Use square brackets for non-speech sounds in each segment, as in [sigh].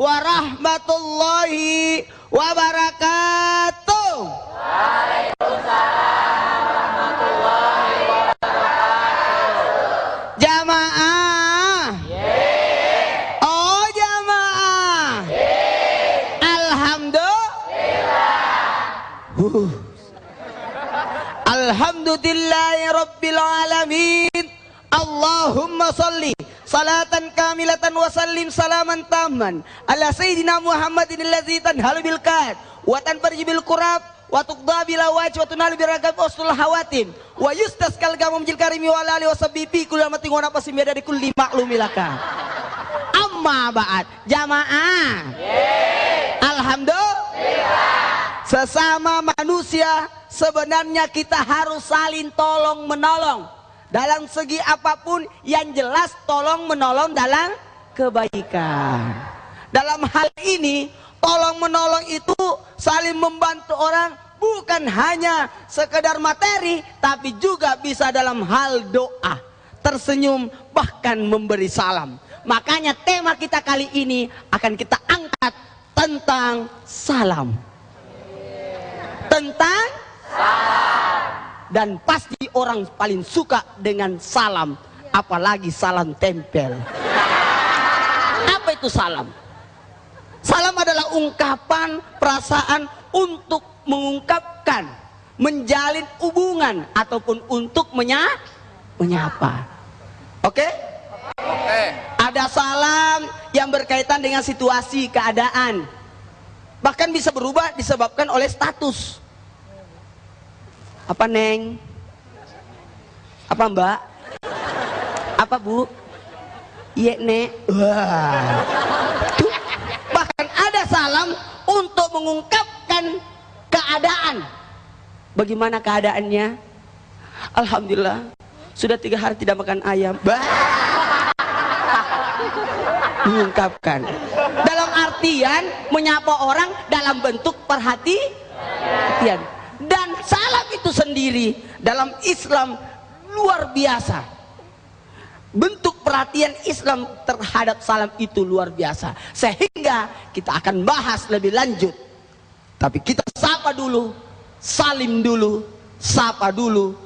warahmatullahi wabarakatuh. Jamaah. Oh jamaah. Alhamdulillah. Huh. Alhamdulillahi rabbil alamin. Allahumma salli salatan kamilatan wa sallim salaman taman ala sayyidina Muhammadin allazi tanhalu bil kad wa tanfarji bil kurab wa tuqda bila wajh wa tunalu bi ragab usul hawatin wa yustas kal gamum jil karimi wa ali wa sabbibi kullu amatin wa nafasin biada di kulli maklumilaka amma ba'd. Jamaah. Alhamdulillah. Sesama manusia sebenarnya kita harus saling tolong menolong dalam segi apa pun yang jelas tolong menolong dalam kebaikan. Dalam hal ini tolong menolong itu saling membantu orang bukan hanya sekedar materi tapi juga bisa dalam hal doa tersenyum bahkan memberi salam. Makanya tema kita kali ini akan kita angkat tentang salam. Tentang dan pasti orang paling suka dengan salam apalagi salam tempel. Apa itu salam? Salam adalah ungkapan perasaan untuk mengungkapkan menjalin hubungan ataupun untuk menya menyapa. Oke? Oke. ada salam yang berkaitan dengan situasi keadaan. Bahkan bisa berubah disebabkan oleh status apa neng? Apa mbak? Apa bu? Iya nek. Wah. Tuh. bahkan ada salam untuk mengungkapkan keadaan. Bagaimana keadaannya? Alhamdulillah sudah tiga hari tidak makan ayam. Bah. [laughs] Mengungkapkan. Dalam artian menyapa orang dalam bentuk perhatian itu sendiri dalam Islam luar biasa. Bentuk perhatian Islam terhadap salam itu luar biasa. Sehingga kita akan bahas lebih lanjut. Tapi kita sapa dulu salim dulu sapa dulu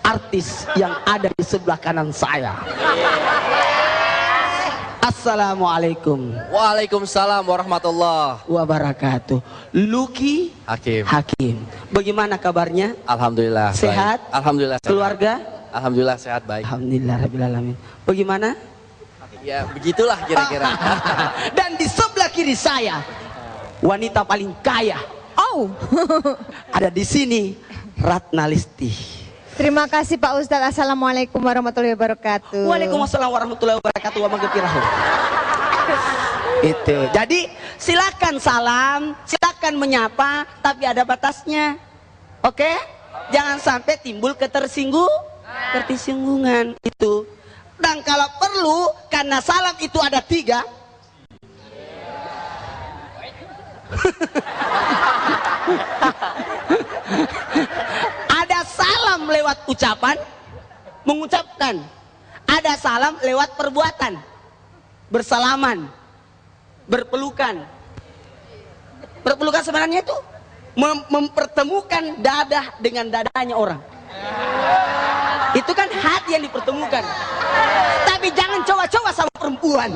artis yang ada di sebelah kanan saya Assalamualaikum Waalaikumsalam warahmatullah. wabarakatuh Luki Hakim. Hakim bagaimana kabarnya Alhamdulillah. baik. Sehat? Alhamdulillah. sehat. keluarga Alhamdulillah sehat baik. Alhamdulillah Rabbil Alamin bagaimana Ya begitulah kira-kira. [laughs] dan di sebelah kiri saya wanita paling kaya Oh, [laughs] ada di sini Ratna Listi terima kasih Pak Ustadz. Assalamualaikum warahmatullahi wabarakatuh. Waalaikumsalam warahmatullahi wabarakatuh wa. Itu. Jadi silakan salam, silakan menyapa, tapi ada batasnya. Oke? Jangan sampai timbul ketersinggung, ketersinggungan itu. Dan kalau perlu, karena salam itu ada tiga. ada [laughs] lewat ucapan, mengucapkan. Ada salam lewat perbuatan, bersalaman, berpelukan. Berpelukan sebenarnya itu mem- mempertemukan dadah dengan dadanya orang. Itu kan hati yang dipertemukan. Tapi jangan coba-coba sama perempuan.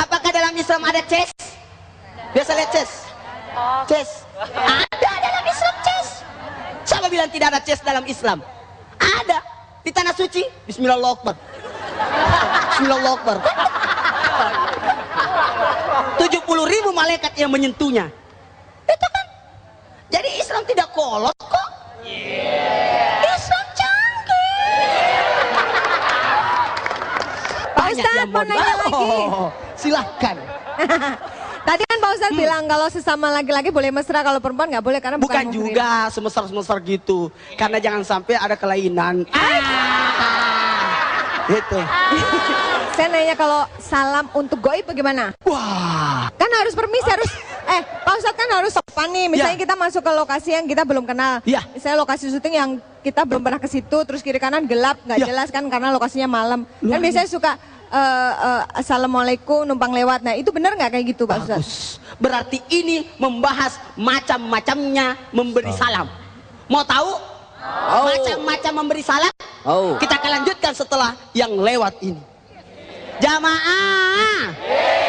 Apakah dalam Islam ada ces? Biasa lihat ces? Ces. Siapa bilang tidak ada ces dalam Islam? Ada. Di tanah suci. Bismillahirrahmanirrahim. Bismillahirrahmanirrahim. 70 ribu malaikat yang menyentuhnya. Itu kan. Jadi Islam tidak kolot kok. Islam canggih. Pak yang mau nanya lagi. Oh, silahkan. [laughs] Pak Ustadz bilang kalau sesama laki-laki boleh mesra, kalau perempuan nggak boleh karena bukan, Bukan juga semesar-semesar gitu. Karena jangan sampai ada kelainan. Ah. Gitu. [laughs] Saya nanya kalau salam untuk goib bagaimana? Wah. Kan harus permisi, harus eh Pak Ustadz kan harus sopan nih. Misalnya Ya. kita masuk ke lokasi yang kita belum kenal. Ya. Misalnya lokasi syuting yang kita belum pernah ke situ, terus kiri kanan gelap, nggak Ya. jelas kan karena lokasinya malam. Luar kan biasanya suka eh, eh, assalamualaikum numpang lewat. Nah itu benar nggak kayak gitu Pak? Bagus. Berarti ini membahas macam-macamnya memberi salam. Mau tahu? Macam-macam memberi salam? Oh. Kita akan lanjutkan setelah yang lewat ini. Jamaah. Oh